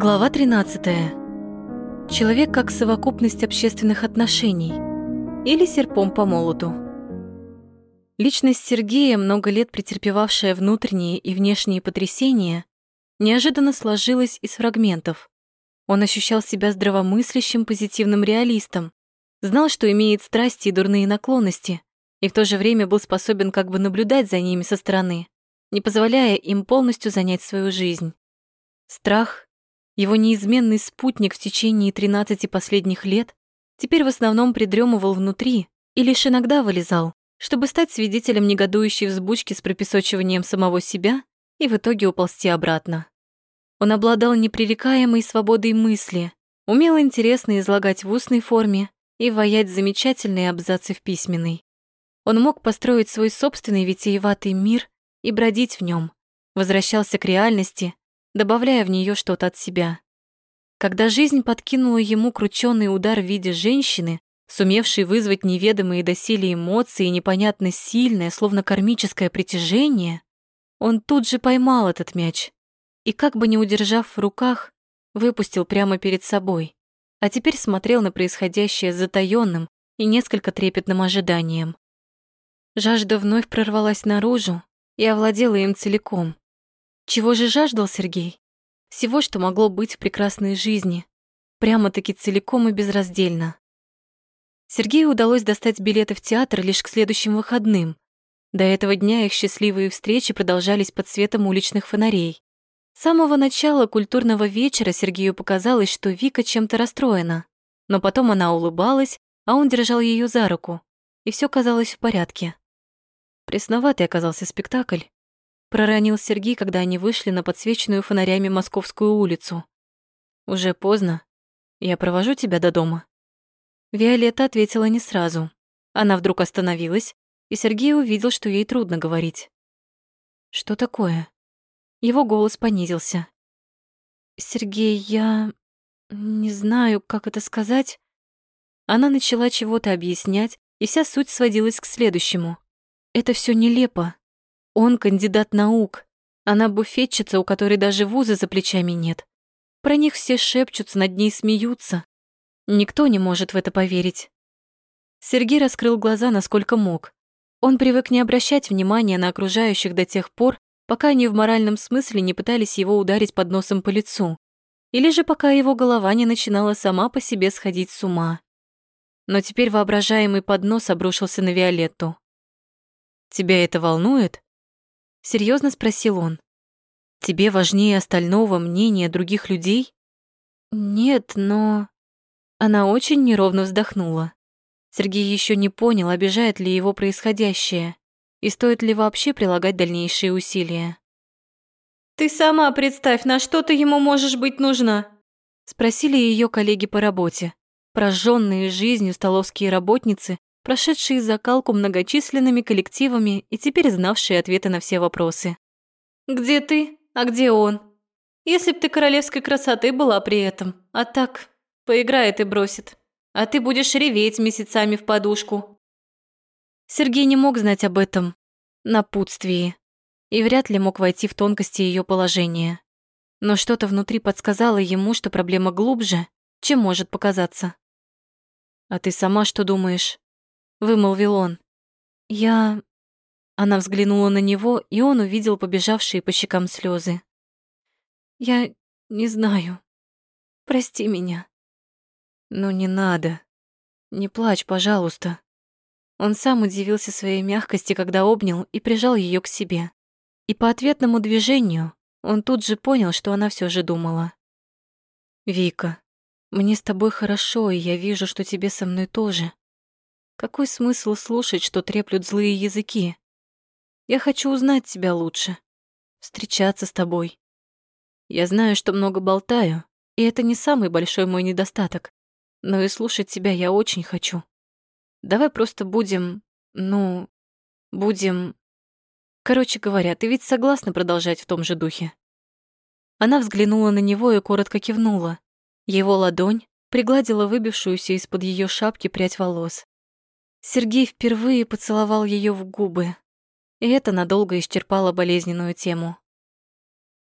Глава 13. Человек как совокупность общественных отношений или серпом по молоту. Личность Сергея, много лет претерпевавшая внутренние и внешние потрясения, неожиданно сложилась из фрагментов. Он ощущал себя здравомыслящим, позитивным реалистом, знал, что имеет страсти и дурные наклонности, и в то же время был способен как бы наблюдать за ними со стороны, не позволяя им полностью занять свою жизнь. Страх, его неизменный спутник в течение 13 последних лет, теперь в основном придремывал внутри и лишь иногда вылезал, чтобы стать свидетелем негодующей взбучки с пропесочиванием самого себя и в итоге уползти обратно. Он обладал непререкаемой свободой мысли, умел интересно излагать в устной форме и воять замечательные абзацы в письменной. Он мог построить свой собственный витиеватый мир и бродить в нем, возвращался к реальности, добавляя в нее что-то от себя. Когда жизнь подкинула ему крученный удар в виде женщины, сумевшей вызвать неведомые доселе эмоции и непонятно сильное, словно кармическое притяжение, он тут же поймал этот мяч и, как бы не удержав в руках, выпустил прямо перед собой, а теперь смотрел на происходящее с затаённым и несколько трепетным ожиданием. Жажда вновь прорвалась наружу и овладела им целиком. Чего же жаждал Сергей? Всего, что могло быть в прекрасной жизни, прямо-таки целиком и безраздельно. Сергею удалось достать билеты в театр лишь к следующим выходным. До этого дня их счастливые встречи продолжались под светом уличных фонарей. С самого начала культурного вечера Сергею показалось, что Вика чем-то расстроена. Но потом она улыбалась, а он держал ее за руку, и все казалось в порядке. Пресноватый оказался спектакль. Проронил Сергей, когда они вышли на подсвеченную фонарями Московскую улицу. «Уже поздно. Я провожу тебя до дома». Виолетта ответила не сразу. Она вдруг остановилась, и Сергей увидел, что ей трудно говорить. «Что такое?» Его голос понизился. «Сергей, я... не знаю, как это сказать». Она начала чего-то объяснять, и вся суть сводилась к следующему. Это все нелепо. Он кандидат наук, она буфетчица, у которой даже вуза за плечами нет. Про них все шепчутся, над ней смеются. Никто не может в это поверить. Сергей раскрыл глаза, насколько мог. Он привык не обращать внимания на окружающих до тех пор, пока они в моральном смысле не пытались его ударить под носом по лицу, или же пока его голова не начинала сама по себе сходить с ума. Но теперь воображаемый поднос обрушился на Виолетту. Тебя это волнует? Серьезно спросил он. Тебе важнее остального мнения других людей? Нет, но... Она очень неровно вздохнула. Сергей еще не понял, обижает ли его происходящее и стоит ли вообще прилагать дальнейшие усилия. «Ты сама представь, на что ты ему можешь быть нужна?» Спросили ее коллеги по работе, прожженные жизнью столовские работницы, прошедшие закалку многочисленными коллективами и теперь знавшие ответы на все вопросы. «Где ты? А где он? Если б ты королевской красоты была при этом, а так, поиграет и бросит, а ты будешь реветь месяцами в подушку». Сергей не мог знать об этом напутствии и вряд ли мог войти в тонкости ее положения. Но что-то внутри подсказало ему, что проблема глубже, чем может показаться. «А ты сама что думаешь?» Вымолвил он. Я... Она взглянула на него, и он увидел побежавшие по щекам слезы. Я не знаю. Прости меня. Ну не надо. Не плачь, пожалуйста. Он сам удивился своей мягкости, когда обнял и прижал ее к себе. И по ответному движению он тут же понял, что она все же думала. «Вика, мне с тобой хорошо, и я вижу, что тебе со мной тоже. Какой смысл слушать, что треплют злые языки? Я хочу узнать тебя лучше, встречаться с тобой. Я знаю, что много болтаю, и это не самый большой мой недостаток, но и слушать тебя я очень хочу. Давай просто будем, ну, будем... Короче говоря, ты ведь согласна продолжать в том же духе?» Она взглянула на него и коротко кивнула. Его ладонь пригладила выбившуюся из-под ее шапки прядь волос. Сергей впервые поцеловал ее в губы, и это надолго исчерпало болезненную тему.